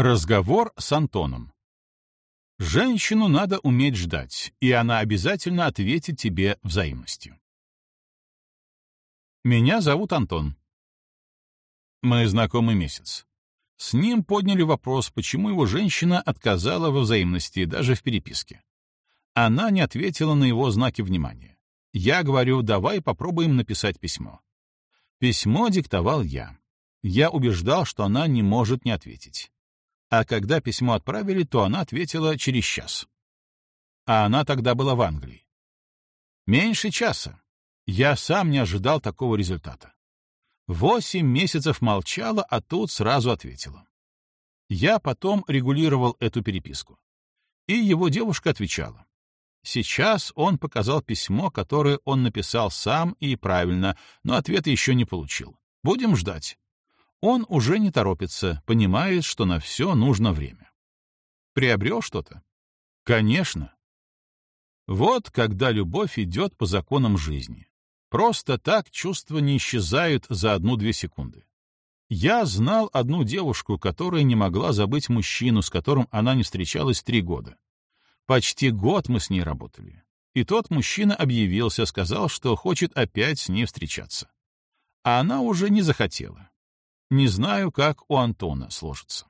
Разговор с Антоном. Женщину надо уметь ждать, и она обязательно ответит тебе взаимностью. Меня зовут Антон. Мы знакомы месяц. С ним подняли вопрос, почему его женщина отказала во взаимности даже в переписке. Она не ответила на его знаки внимания. Я говорю, давай попробуем написать письмо. Письмо диктовал я. Я убеждал, что она не может не ответить а когда письмо отправили, то она ответила через час. А она тогда была в Англии. Меньше часа. Я сам не ожидал такого результата. Восемь месяцев молчала, а тут сразу ответила. Я потом регулировал эту переписку. И его девушка отвечала. Сейчас он показал письмо, которое он написал сам и правильно, но ответа еще не получил. Будем ждать. Он уже не торопится, понимает, что на все нужно время. Приобрел что-то? Конечно. Вот когда любовь идет по законам жизни. Просто так чувства не исчезают за одну-две секунды. Я знал одну девушку, которая не могла забыть мужчину, с которым она не встречалась три года. Почти год мы с ней работали. И тот мужчина объявился, сказал, что хочет опять с ней встречаться. А она уже не захотела. Не знаю, как у Антона сложится.